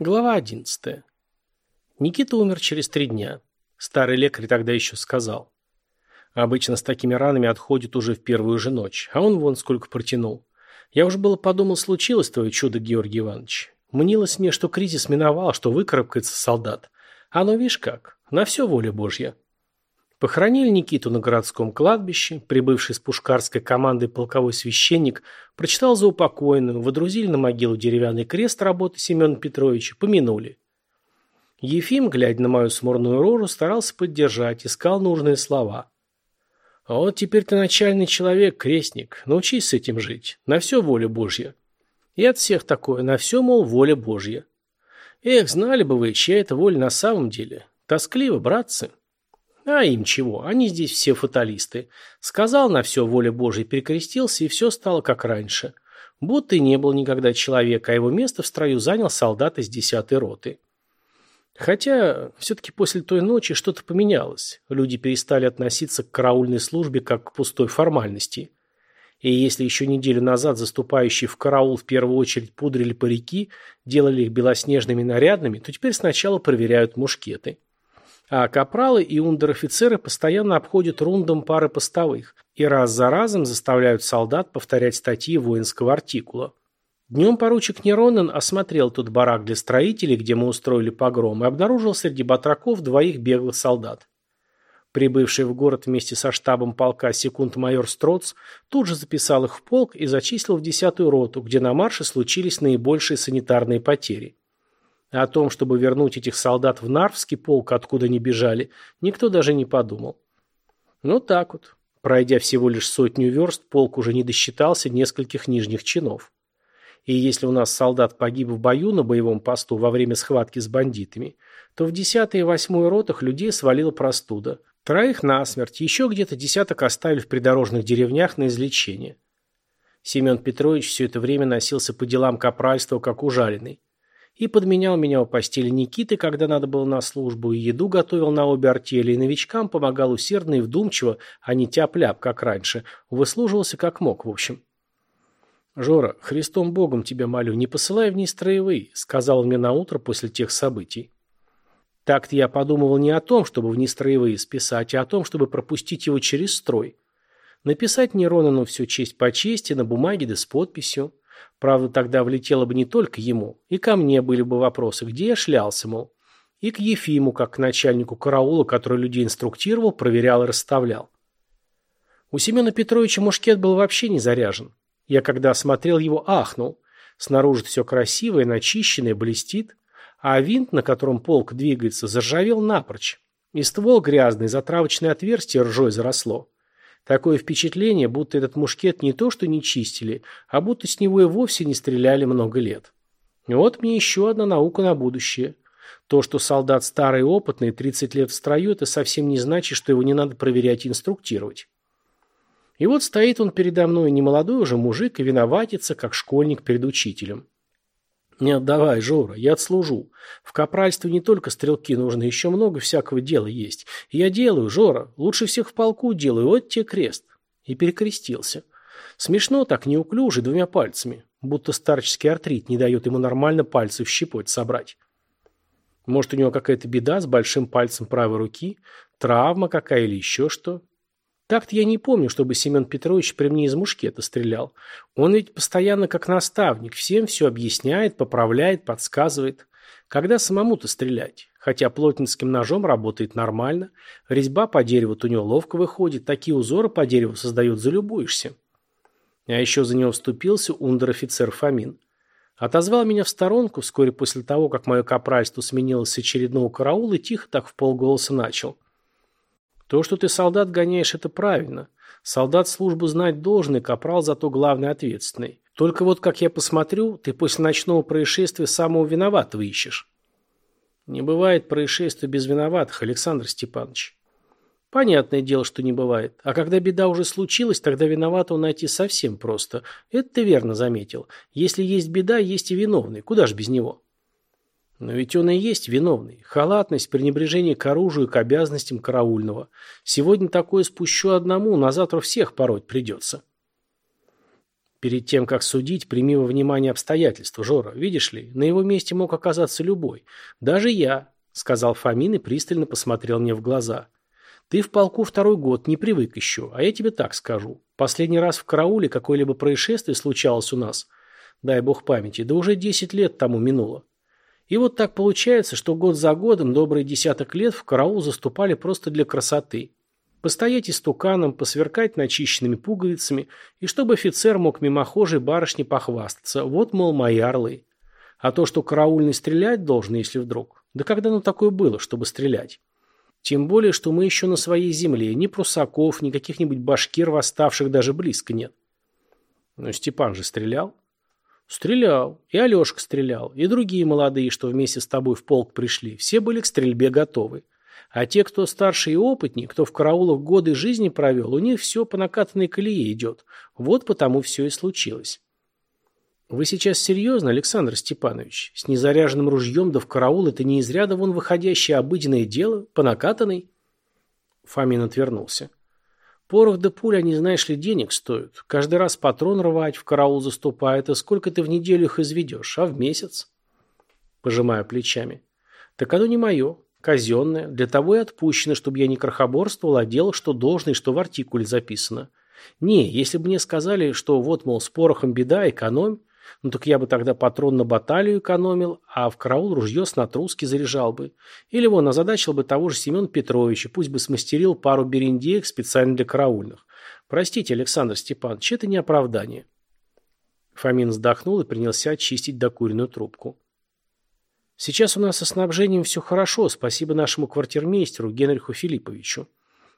Глава 11. Никита умер через три дня. Старый лекарь тогда еще сказал. Обычно с такими ранами отходит уже в первую же ночь, а он вон сколько протянул. Я уже было подумал, случилось твое чудо, Георгий Иванович. Мнилось мне, что кризис миновал, что выкарабкается солдат. А ну, видишь как, на все воля Божья. Похоронили Никиту на городском кладбище. Прибывший с пушкарской командой полковой священник прочитал за упокойную, водрузили на могилу деревянный крест работы Семена Петровича, помянули. Ефим, глядя на мою смурную рожу, старался поддержать, искал нужные слова. «А вот теперь ты начальный человек, крестник, научись с этим жить, на все воля Божья». И от всех такое, на все, мол, воля Божья. Эх, знали бы вы, чья это воля на самом деле. Тоскливо, братцы. А им чего? Они здесь все фаталисты. Сказал на все воля Божья, перекрестился, и все стало как раньше. Будто и не был никогда человека, а его место в строю занял солдат из десятой роты. Хотя, все-таки после той ночи что-то поменялось. Люди перестали относиться к караульной службе как к пустой формальности. И если еще неделю назад заступающие в караул в первую очередь пудрили парики, делали их белоснежными нарядными, то теперь сначала проверяют мушкеты. А капралы и унтер-офицеры постоянно обходят рундом пары постовых и раз за разом заставляют солдат повторять статьи воинского артикула. Днем поручик Неронен осмотрел тут барак для строителей, где мы устроили погром, и обнаружил среди батраков двоих беглых солдат. Прибывший в город вместе со штабом полка секунд-майор Строц тут же записал их в полк и зачислил в десятую роту, где на марше случились наибольшие санитарные потери. О том, чтобы вернуть этих солдат в Нарвский полк, откуда они бежали, никто даже не подумал. Ну так вот. Пройдя всего лишь сотню верст, полк уже не досчитался нескольких нижних чинов. И если у нас солдат погиб в бою на боевом посту во время схватки с бандитами, то в 10 и 8 ротах людей свалила простуда. Троих насмерть, еще где-то десяток оставили в придорожных деревнях на излечение. Семен Петрович все это время носился по делам капральства, как ужаленный и подменял меня у постели Никиты, когда надо было на службу, и еду готовил на обе артели, и новичкам помогал усердно и вдумчиво, а не тяп-ляп, как раньше. Выслуживался как мог, в общем. «Жора, Христом Богом тебя молю, не посылай вниз строевые», сказал мне на утро после тех событий. Так-то я подумывал не о том, чтобы вниз строевые списать, а о том, чтобы пропустить его через строй. Написать Неронану всю честь по чести, на бумаге да с подписью. Правда, тогда влетело бы не только ему. И ко мне были бы вопросы, где я шлялся, мол. И к Ефиму, как к начальнику караула, который людей инструктировал, проверял и расставлял. У Семена Петровича мушкет был вообще не заряжен. Я, когда осмотрел его, ахнул. Снаружи все красивое, начищенное, блестит. А винт, на котором полк двигается, заржавел напрочь. И ствол грязный, затравочное отверстие ржой заросло. Такое впечатление, будто этот мушкет не то что не чистили, а будто с него и вовсе не стреляли много лет. Вот мне еще одна наука на будущее. То, что солдат старый и опытный, 30 лет в строю, это совсем не значит, что его не надо проверять и инструктировать. И вот стоит он передо мной, не молодой уже мужик, и виноватится, как школьник перед учителем. Не отдавай, Жора, я отслужу. В капральстве не только стрелки нужны, еще много всякого дела есть. Я делаю, Жора, лучше всех в полку делаю, вот тебе крест. И перекрестился. Смешно так, неуклюже, двумя пальцами. Будто старческий артрит не дает ему нормально пальцы в щепоть собрать. Может, у него какая-то беда с большим пальцем правой руки, травма какая или еще что. Так-то я не помню, чтобы Семен Петрович при мне из мушкета стрелял. Он ведь постоянно как наставник, всем все объясняет, поправляет, подсказывает. Когда самому-то стрелять? Хотя плотницким ножом работает нормально, резьба по дереву у него ловко выходит, такие узоры по дереву создает, залюбуешься. А еще за него вступился ундер-офицер Фомин. Отозвал меня в сторонку вскоре после того, как мое капральство сменилось с очередного караула и тихо так в полголоса начал – то, что ты солдат гоняешь, это правильно. Солдат службу знать должен, и капрал зато главный ответственный. Только вот, как я посмотрю, ты после ночного происшествия самого виноватого ищешь. Не бывает происшествия без виноватых, Александр Степанович. Понятное дело, что не бывает. А когда беда уже случилась, тогда виноватого найти совсем просто. Это ты верно заметил. Если есть беда, есть и виновный. Куда ж без него? Но ведь он и есть виновный. Халатность, пренебрежение к оружию и к обязанностям караульного. Сегодня такое спущу одному, на завтра всех пороть придется. Перед тем, как судить, прими во внимание обстоятельства, Жора. Видишь ли, на его месте мог оказаться любой. Даже я, сказал Фомин и пристально посмотрел мне в глаза. Ты в полку второй год, не привык еще, а я тебе так скажу. Последний раз в карауле какое-либо происшествие случалось у нас. Дай бог памяти, да уже десять лет тому минуло. И вот так получается, что год за годом добрый десяток лет в караул заступали просто для красоты. Постоять истуканом, посверкать начищенными пуговицами, и чтобы офицер мог мимохожей барышне похвастаться. Вот, мол, мои орлы. А то, что караульный стрелять должен, если вдруг. Да когда ну такое было, чтобы стрелять? Тем более, что мы еще на своей земле. Ни прусаков, ни каких-нибудь башкир восставших даже близко нет. Но Степан же стрелял. Стрелял. И Алешка стрелял. И другие молодые, что вместе с тобой в полк пришли. Все были к стрельбе готовы. А те, кто старше и опытнее, кто в караулах годы жизни провел, у них все по накатанной колее идет. Вот потому все и случилось. Вы сейчас серьезно, Александр Степанович? С незаряженным ружьем да в караул это не из ряда вон выходящее обыденное дело? По накатанной? Фомин отвернулся. Порох да пуля, не знаешь ли, денег стоят. Каждый раз патрон рвать, в караул заступает, а сколько ты в неделю их изведешь, а в месяц? Пожимаю плечами. Так оно не мое. Казенное. Для того и отпущено, чтобы я не крохоборствовал, а делал, что должно и что в артикуле записано. Не, если бы мне сказали, что вот, мол, с порохом беда, экономь, ну так я бы тогда патрон на баталию экономил, а в караул ружье с натруски заряжал бы. Или вон озадачил бы того же Семена Петровича, пусть бы смастерил пару берендеек специально для караульных. Простите, Александр Степанович, это не оправдание. Фомин вздохнул и принялся очистить докуренную трубку. Сейчас у нас со снабжением все хорошо, спасибо нашему квартирмейстеру Генриху Филипповичу.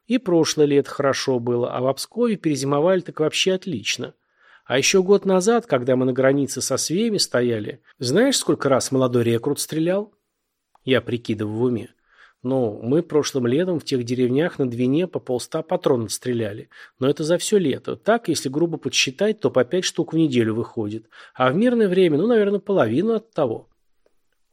И прошлое лето хорошо было, а в Обскове перезимовали так вообще отлично. А еще год назад, когда мы на границе со Свеями стояли, знаешь, сколько раз молодой рекрут стрелял? Я прикидываю в уме. Ну, мы прошлым летом в тех деревнях на Двине по полста патронов стреляли. Но это за все лето. Так, если грубо подсчитать, то по пять штук в неделю выходит. А в мирное время, ну, наверное, половину от того.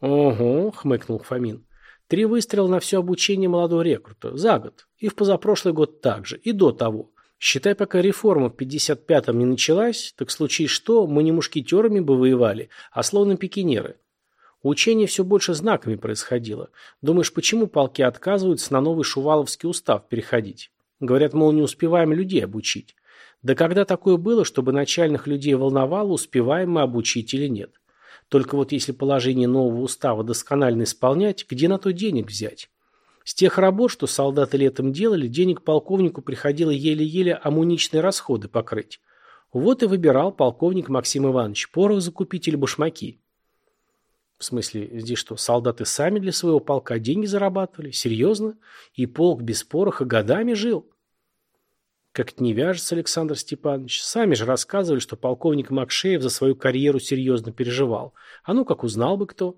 «Ого», — хмыкнул Фомин. «Три выстрела на все обучение молодого рекрута. За год. И в позапрошлый год также. И до того. Считай, пока реформа в 55-м не началась, так случае что, мы не мушкетерами бы воевали, а словно пикинеры. Учение все больше знаками происходило. Думаешь, почему полки отказываются на новый Шуваловский устав переходить? Говорят, мол, не успеваем людей обучить. Да когда такое было, чтобы начальных людей волновало, успеваем мы обучить или нет? Только вот если положение нового устава досконально исполнять, где на то денег взять? С тех работ, что солдаты летом делали, денег полковнику приходило еле-еле амуничные расходы покрыть. Вот и выбирал полковник Максим Иванович, порох закупить или башмаки. В смысле, здесь что, солдаты сами для своего полка деньги зарабатывали? Серьезно? И полк без пороха годами жил? Как-то не вяжется, Александр Степанович. Сами же рассказывали, что полковник Макшеев за свою карьеру серьезно переживал. А ну, как узнал бы кто?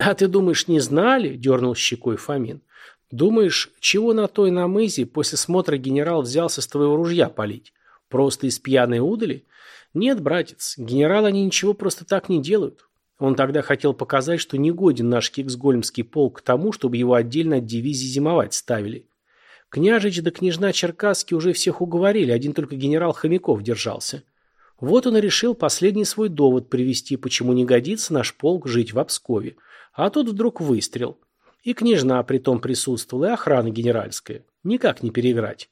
А ты думаешь, не знали? Дернул щекой Фомин. Думаешь, чего на той намызе после смотра генерал взялся с твоего ружья палить? Просто из пьяной удали? Нет, братец, генерал они ничего просто так не делают. Он тогда хотел показать, что негоден наш Киксгольмский полк к тому, чтобы его отдельно от дивизии зимовать ставили. Княжич да княжна Черкасский уже всех уговорили, один только генерал Хомяков держался. Вот он и решил последний свой довод привести, почему не годится наш полк жить в Обскове. А тут вдруг выстрел. И княжна при том присутствовала, и охрана генеральская. Никак не переиграть.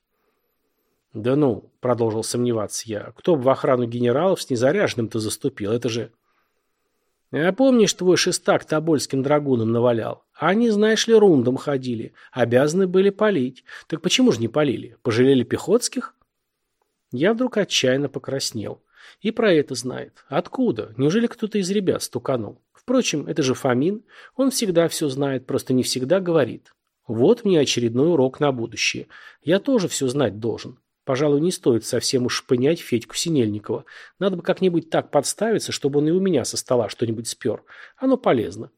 «Да ну», — продолжил сомневаться я, — «кто бы в охрану генералов с незаряженным-то заступил? Это же...» «А помнишь, твой шестак тобольским драгунам навалял? Они, знаешь ли, рундом ходили. Обязаны были полить. Так почему же не полили? Пожалели Пехотских?» Я вдруг отчаянно покраснел. И про это знает. Откуда? Неужели кто-то из ребят стуканул? Впрочем, это же Фомин. Он всегда все знает, просто не всегда говорит. Вот мне очередной урок на будущее. Я тоже все знать должен. Пожалуй, не стоит совсем уж шпынять Федьку Синельникова. Надо бы как-нибудь так подставиться, чтобы он и у меня со стола что-нибудь спер. Оно полезно.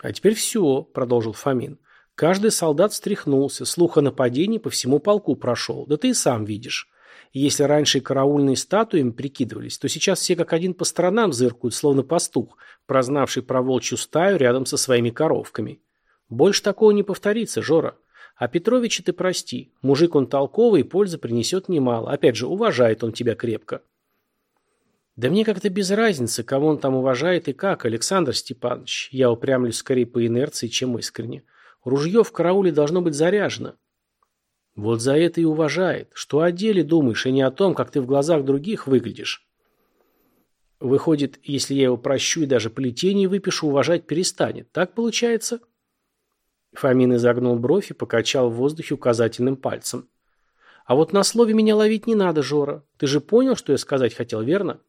А теперь все, продолжил Фомин. Каждый солдат встряхнулся, слух о нападении по всему полку прошел. Да ты и сам видишь. Если раньше караульные статуями прикидывались, то сейчас все как один по сторонам зыркают, словно пастух, прознавший про волчью стаю рядом со своими коровками. Больше такого не повторится, Жора. А Петровича ты прости. Мужик он толковый, пользы принесет немало. Опять же, уважает он тебя крепко. Да мне как-то без разницы, кого он там уважает и как, Александр Степанович. Я упрямлюсь скорее по инерции, чем искренне. Ружье в карауле должно быть заряжено. Вот за это и уважает. Что о деле думаешь, и не о том, как ты в глазах других выглядишь. Выходит, если я его прощу и даже плетение выпишу, уважать перестанет. Так получается? Фомин изогнул бровь и покачал в воздухе указательным пальцем. А вот на слове меня ловить не надо, Жора. Ты же понял, что я сказать хотел, верно?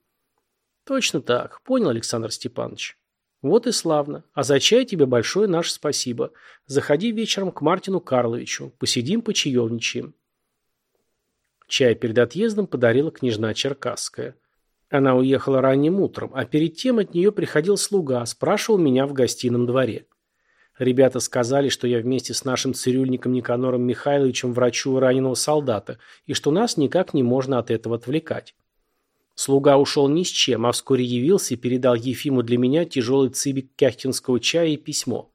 Точно так. Понял, Александр Степанович. Вот и славно. А за чай тебе большое наше спасибо. Заходи вечером к Мартину Карловичу. Посидим, почаевничаем. Чай перед отъездом подарила княжна Черкасская. Она уехала ранним утром, а перед тем от нее приходил слуга, спрашивал меня в гостином дворе. Ребята сказали, что я вместе с нашим цирюльником Никанором Михайловичем врачу раненого солдата, и что нас никак не можно от этого отвлекать. Слуга ушел ни с чем, а вскоре явился и передал Ефиму для меня тяжелый цибик кяхтинского чая и письмо.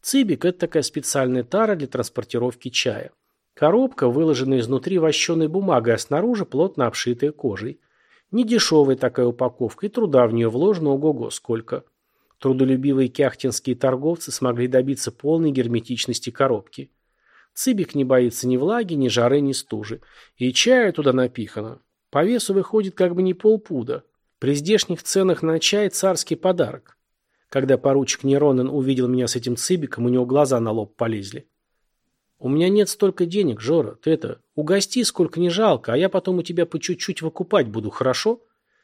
Цибик – это такая специальная тара для транспортировки чая. Коробка, выложенная изнутри вощеной бумагой, а снаружи плотно обшитая кожей. Недешевая такая упаковка, и труда в нее вложено ого-го сколько. Трудолюбивые кяхтинские торговцы смогли добиться полной герметичности коробки. Цибик не боится ни влаги, ни жары, ни стужи. И чая туда напихано. По весу выходит как бы не полпуда. При здешних ценах на чай царский подарок. Когда поручик Неронен увидел меня с этим цибиком, у него глаза на лоб полезли. «У меня нет столько денег, Жора. Ты это, угости, сколько не жалко, а я потом у тебя по чуть-чуть выкупать буду, хорошо?»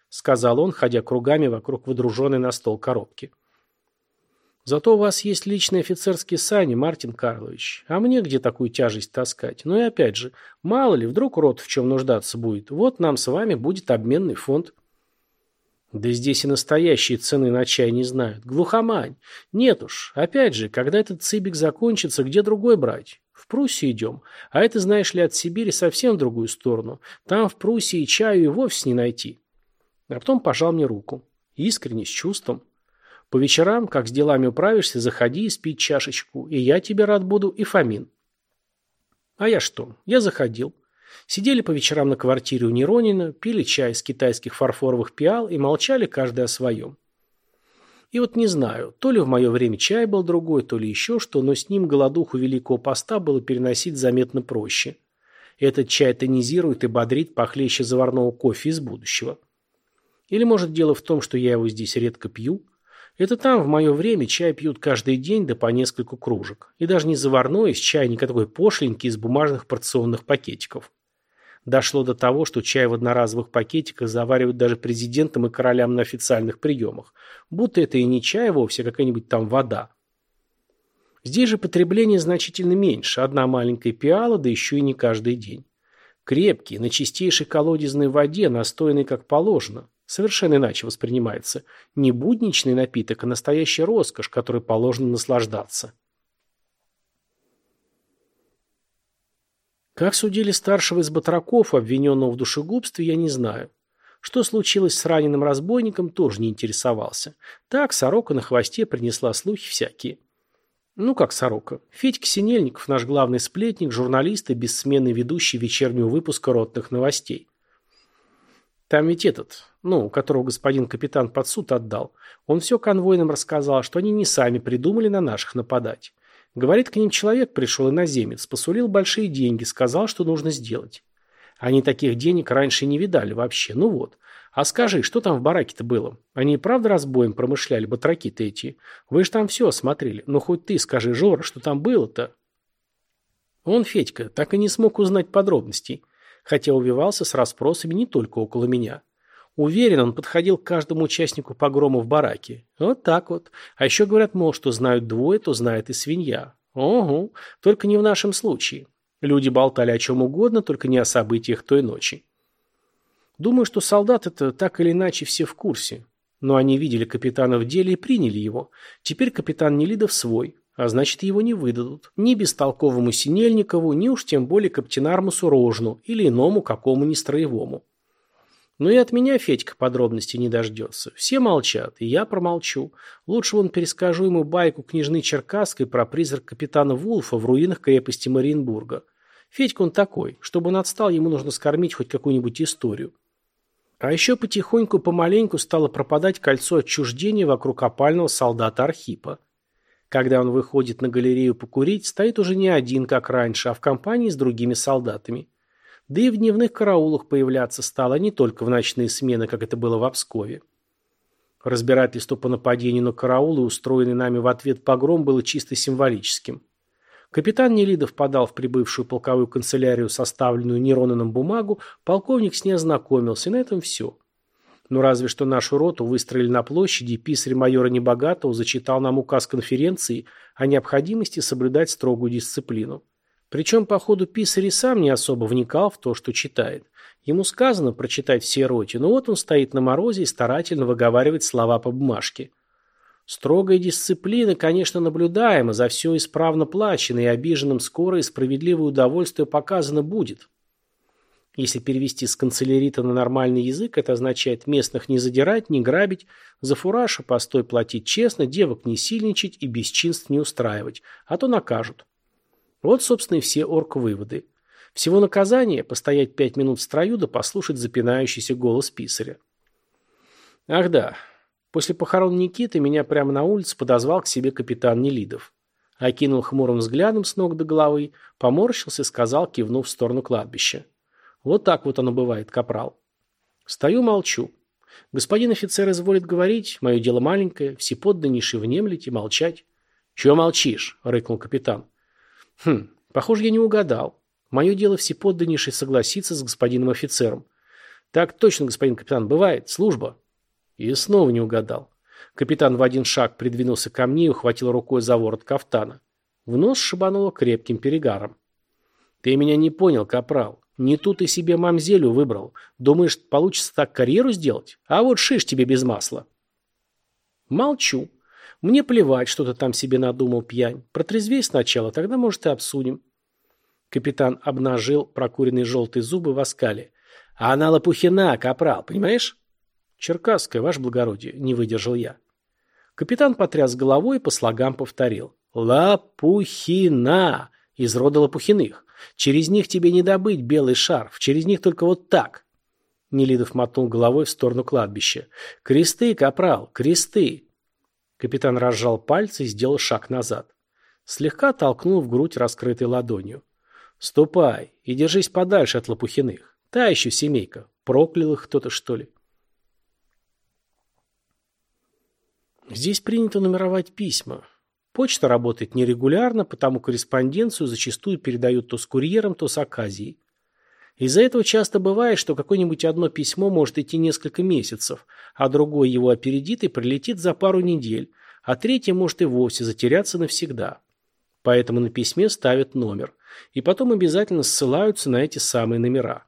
Сказал он, ходя кругами вокруг выдруженной на стол коробки. Зато у вас есть личные офицерские сани, Мартин Карлович. А мне где такую тяжесть таскать? Ну и опять же, мало ли, вдруг рот в чем нуждаться будет. Вот нам с вами будет обменный фонд. Да здесь и настоящие цены на чай не знают. Глухомань. Нет уж. Опять же, когда этот цибик закончится, где другой брать? В Пруссию идем. А это, знаешь ли, от Сибири совсем в другую сторону. Там в Пруссии чаю и вовсе не найти. А потом пожал мне руку. Искренне, с чувством. По вечерам, как с делами управишься, заходи и спи чашечку, и я тебе рад буду, и Фомин. А я что? Я заходил. Сидели по вечерам на квартире у Неронина, пили чай из китайских фарфоровых пиал и молчали каждый о своем. И вот не знаю, то ли в мое время чай был другой, то ли еще что, но с ним голодуху Великого Поста было переносить заметно проще. Этот чай тонизирует и бодрит похлеще заварного кофе из будущего. Или может дело в том, что я его здесь редко пью – это там в мое время чай пьют каждый день да по нескольку кружек. И даже не заварной из чайника такой пошленький из бумажных порционных пакетиков. Дошло до того, что чай в одноразовых пакетиках заваривают даже президентам и королям на официальных приемах. Будто это и не чай вовсе, а какая-нибудь там вода. Здесь же потребление значительно меньше. Одна маленькая пиала, да еще и не каждый день. Крепкий, на чистейшей колодезной воде, настойный как положено совершенно иначе воспринимается. Не будничный напиток, а настоящая роскошь, которой положено наслаждаться. Как судили старшего из батраков, обвиненного в душегубстве, я не знаю. Что случилось с раненым разбойником, тоже не интересовался. Так, сорока на хвосте принесла слухи всякие. Ну, как сорока. Федька Синельников, наш главный сплетник, журналист и бессменный ведущий вечернего выпуска ротных новостей. Там ведь этот, ну, которого господин капитан под суд отдал, он все конвойным рассказал, что они не сами придумали на наших нападать. Говорит, к ним человек пришел иноземец, посулил большие деньги, сказал, что нужно сделать. Они таких денег раньше не видали вообще, ну вот. А скажи, что там в бараке-то было? Они и правда разбоем промышляли, батраки-то эти? Вы же там все осмотрели. Ну хоть ты скажи, Жора, что там было-то? Он, Федька, так и не смог узнать подробностей хотя увивался с расспросами не только около меня. Уверен, он подходил к каждому участнику погрома в бараке. Вот так вот. А еще говорят, мол, что знают двое, то знает и свинья. Ого, только не в нашем случае. Люди болтали о чем угодно, только не о событиях той ночи. Думаю, что солдат это так или иначе все в курсе. Но они видели капитана в деле и приняли его. Теперь капитан Нелидов свой. А значит, его не выдадут. Ни бестолковому Синельникову, ни уж тем более Каптенармусу Рожну или иному какому ни строевому. Но и от меня Федька подробностей не дождется. Все молчат, и я промолчу. Лучше вон перескажу ему байку княжны Черкасской про призрак капитана Вулфа в руинах крепости Мариенбурга. Федька он такой. Чтобы он отстал, ему нужно скормить хоть какую-нибудь историю. А еще потихоньку, помаленьку стало пропадать кольцо отчуждения вокруг опального солдата Архипа. Когда он выходит на галерею покурить, стоит уже не один, как раньше, а в компании с другими солдатами. Да и в дневных караулах появляться стало не только в ночные смены, как это было в Обскове. Разбирательство по нападению на караул и устроенный нами в ответ погром было чисто символическим. Капитан Нелидов подал в прибывшую полковую канцелярию составленную Неронаном бумагу, полковник с ней ознакомился, и на этом все. Но разве что нашу роту выстроили на площади, писарь майора Небогатого зачитал нам указ конференции о необходимости соблюдать строгую дисциплину. Причем, по ходу писарь сам не особо вникал в то, что читает. Ему сказано прочитать все роте, но вот он стоит на морозе и старательно выговаривает слова по бумажке. Строгая дисциплина, конечно, наблюдаема, за все исправно плачено, и обиженным скоро и справедливое удовольствие показано будет. Если перевести с канцелярита на нормальный язык, это означает местных не задирать, не грабить, за фураж и постой платить честно, девок не сильничать и бесчинств не устраивать, а то накажут. Вот, собственно, и все орг-выводы. Всего наказание – постоять пять минут в строю да послушать запинающийся голос писаря. Ах да, После похорон Никиты меня прямо на улице подозвал к себе капитан Нелидов. Окинул хмурым взглядом с ног до головы, поморщился и сказал, кивнув в сторону кладбища. Вот так вот оно бывает, капрал. Стою, молчу. Господин офицер изволит говорить, мое дело маленькое, всеподданнейший внемлить и молчать. Чего молчишь? рыкнул капитан. Хм, похоже, я не угадал. Мое дело всеподданнейший согласиться с господином офицером. Так точно, господин капитан, бывает, служба. И снова не угадал. Капитан в один шаг придвинулся ко мне и ухватил рукой за ворот кафтана. В нос шибануло крепким перегаром. «Ты меня не понял, капрал. Не тут ты себе мамзелю выбрал. Думаешь, получится так карьеру сделать? А вот шиш тебе без масла». Молчу. Мне плевать, что ты там себе надумал, пьянь. Протрезвей сначала, тогда, может, и обсудим. Капитан обнажил прокуренные желтые зубы в оскале. А она лопухина, капрал, понимаешь? «Черкасская, ваше благородие», — не выдержал я. Капитан потряс головой и по слогам повторил. «Лапухина! Из рода Лопухиных. Через них тебе не добыть белый шарф, через них только вот так». Нелидов мотнул головой в сторону кладбища. «Кресты, капрал, кресты!» Капитан разжал пальцы и сделал шаг назад. Слегка толкнул в грудь раскрытой ладонью. «Ступай и держись подальше от Лопухиных. Та еще семейка. Проклял их кто-то, что ли?» Здесь принято нумеровать письма. Почта работает нерегулярно, потому корреспонденцию зачастую передают то с курьером, то с оказией. Из-за этого часто бывает, что какое-нибудь одно письмо может идти несколько месяцев, а другое его опередит и прилетит за пару недель, а третье может и вовсе затеряться навсегда. Поэтому на письме ставят номер, и потом обязательно ссылаются на эти самые номера.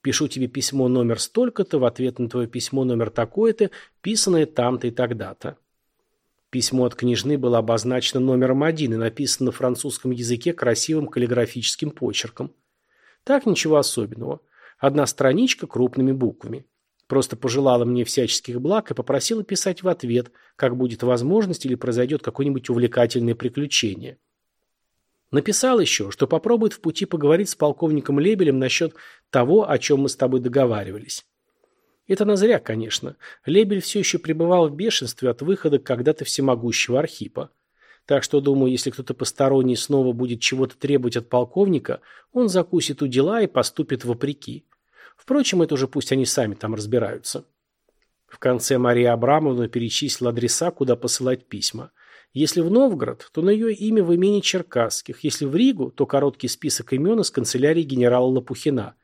Пишу тебе письмо номер столько-то, в ответ на твое письмо номер такое-то, писанное там-то и тогда-то. Письмо от княжны было обозначено номером один и написано на французском языке красивым каллиграфическим почерком. Так ничего особенного. Одна страничка крупными буквами. Просто пожелала мне всяческих благ и попросила писать в ответ, как будет возможность или произойдет какое-нибудь увлекательное приключение. Написал еще, что попробует в пути поговорить с полковником Лебелем насчет того, о чем мы с тобой договаривались. Это на зря, конечно. Лебель все еще пребывал в бешенстве от выхода когда-то всемогущего Архипа. Так что, думаю, если кто-то посторонний снова будет чего-то требовать от полковника, он закусит у дела и поступит вопреки. Впрочем, это уже пусть они сами там разбираются. В конце Мария Абрамовна перечислила адреса, куда посылать письма. Если в Новгород, то на ее имя в имени Черкасских. Если в Ригу, то короткий список имен из канцелярии генерала Лопухина.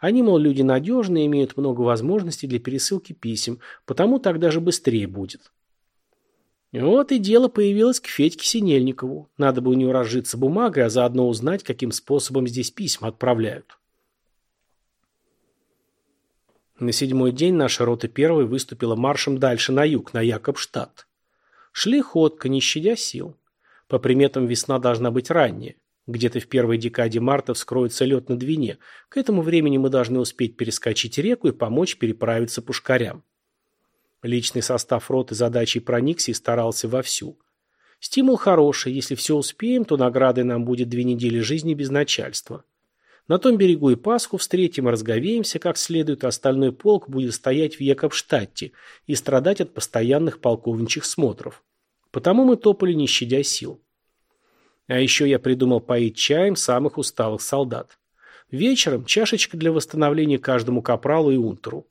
Они, мол, люди надежные, имеют много возможностей для пересылки писем, потому так даже быстрее будет. Вот и дело появилось к Федьке Синельникову. Надо бы у него разжиться бумагой, а заодно узнать, каким способом здесь письма отправляют. На седьмой день наша рота первой выступила маршем дальше на юг, на Якобштадт. Шли ходко, не щадя сил. По приметам весна должна быть ранняя. Где-то в первой декаде марта вскроется лед на Двине. К этому времени мы должны успеть перескочить реку и помочь переправиться пушкарям. Личный состав роты задачей проникся и старался вовсю. Стимул хороший. Если все успеем, то наградой нам будет две недели жизни без начальства. На том берегу и Пасху встретим разговеемся как следует, остальной полк будет стоять в Якобштадте и страдать от постоянных полковничьих смотров. Потому мы топали, не щадя сил. А еще я придумал поить чаем самых усталых солдат. Вечером чашечка для восстановления каждому капралу и унтеру.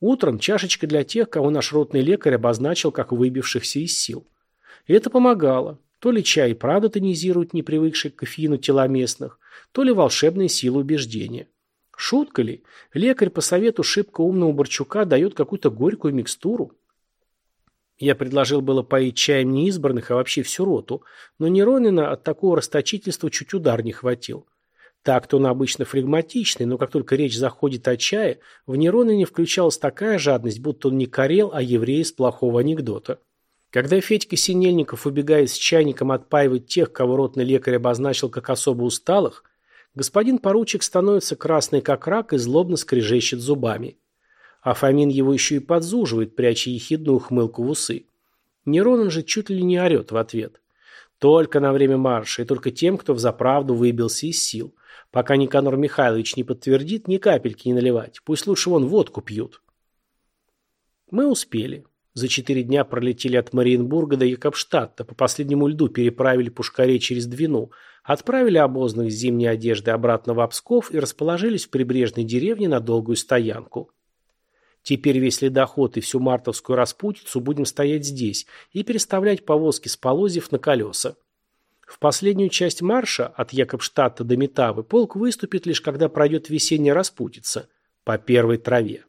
Утром чашечка для тех, кого наш ротный лекарь обозначил как выбившихся из сил. И это помогало. То ли чай и правда тонизирует непривыкший к кофеину тела местных, то ли волшебные силы убеждения. Шутка ли? Лекарь по совету шибко умного Борчука дает какую-то горькую микстуру. Я предложил было поить чаем неизбранных, а вообще всю роту, но Неронина от такого расточительства чуть удар не хватил. Так-то он обычно флегматичный, но как только речь заходит о чае, в Неронине включалась такая жадность, будто он не корел, а еврей из плохого анекдота. Когда Федька Синельников убегает с чайником отпаивать тех, кого ротный лекарь обозначил как особо усталых, господин поручик становится красный как рак и злобно скрежещет зубами. А Фомин его еще и подзуживает, пряча ехидную ухмылку в усы. Неронин же чуть ли не орет в ответ. Только на время марша и только тем, кто взаправду выбился из сил. Пока Никанор Михайлович не подтвердит, ни капельки не наливать. Пусть лучше вон водку пьют. Мы успели. За четыре дня пролетели от Мариенбурга до Якобштадта, по последнему льду переправили пушкарей через Двину, отправили обозных с зимней одежды обратно в Обсков и расположились в прибрежной деревне на долгую стоянку. Теперь весь ледоход и всю мартовскую распутицу будем стоять здесь и переставлять повозки с полозьев на колеса. В последнюю часть марша от Якобштадта до Метавы полк выступит лишь когда пройдет весенняя распутица по первой траве.